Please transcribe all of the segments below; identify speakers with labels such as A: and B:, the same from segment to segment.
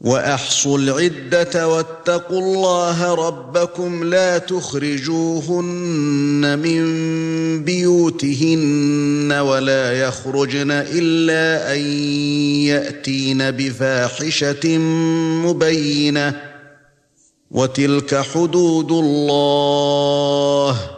A: وَأَحْصُوا الْعِدَّةَ وَاتَّقُوا اللَّهَ رَبَّكُمْ لَا تُخْرِجُوهُنَّ مِنْ بِيُوتِهِنَّ وَلَا يَخْرُجْنَ إِلَّا أَنْ يَأْتِينَ بِفَاحِشَةٍ مُبَيِّنَةٍ وَتِلْكَ حُدُودُ اللَّهِ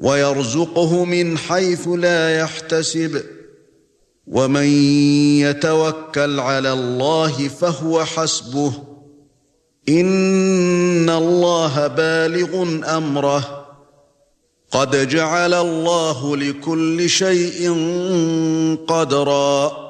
A: ويرزقه من حيث لا يحتسب ومن يتوكل على الله فهو حسبه ان الله بالغ امره قد جعل الله لكل شيء قدرًا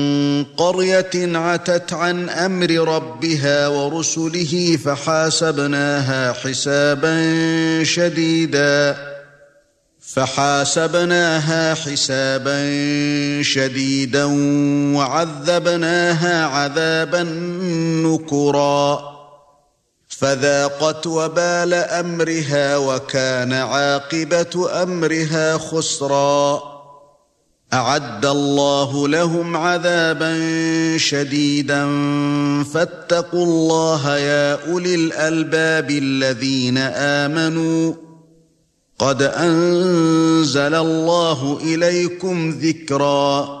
A: قرية عتت عن أمر ربها ورسله فحاسبناها حسابا شديدا فحاسبناها حسابا شديدا وعذبناها عذابا نكرا فذاقت وبال امرها وكان عاقبه امرها خسرا أَعَدَّ اللَّهُ لَهُمْ عَذَابًا شَدِيدًا فَاتَّقُوا اللَّهَ يَا أُولِي الْأَلْبَابِ الَّذِينَ آمَنُوا قَدْ أَنزَلَ اللَّهُ إِلَيْكُمْ ذِكْرًا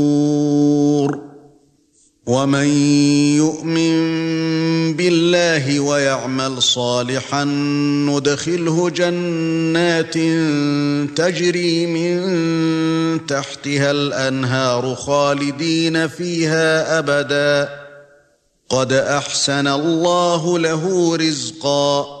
A: ومن يؤمن بالله ويعمل صالحا ندخله جنات تجري من تحتها الانهار خالدين فيها ابدا قد احسن الله له رزقا